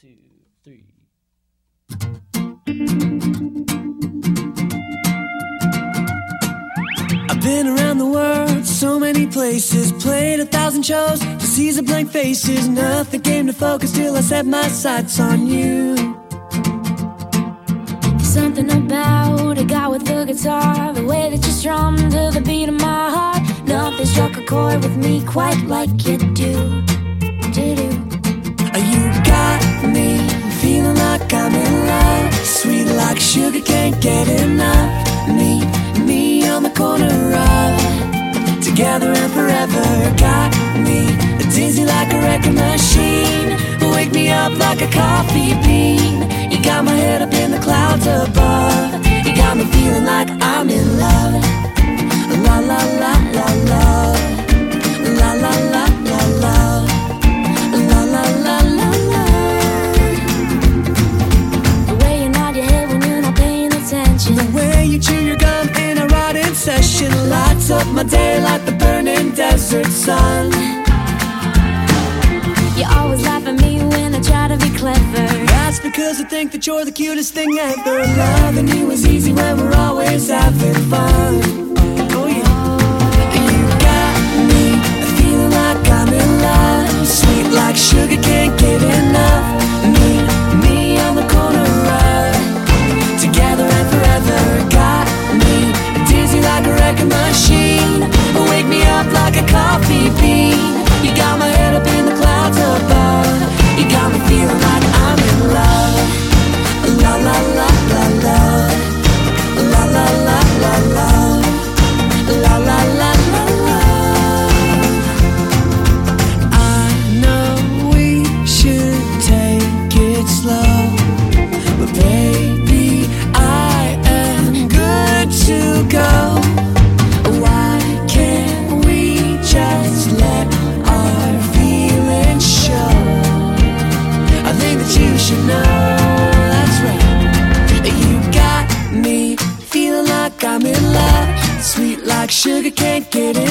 two, three. I've been around the world, so many places, played a thousand shows to seize the blank faces. Nothing came to focus till I set my sights on you. Something about a guy with a guitar, the way that you strum to the beat of my heart. Nothing struck a chord with me quite like you do. Do do. Can't get enough. Me, me on the corner of together and forever. Got me dizzy like a wrecking machine, wake me up like a coffee lights up my day like the burning desert sun. You always laugh at me when I try to be clever. That's because I think that you're the cutest thing ever. Loving you is easy when we're always sugar, can't get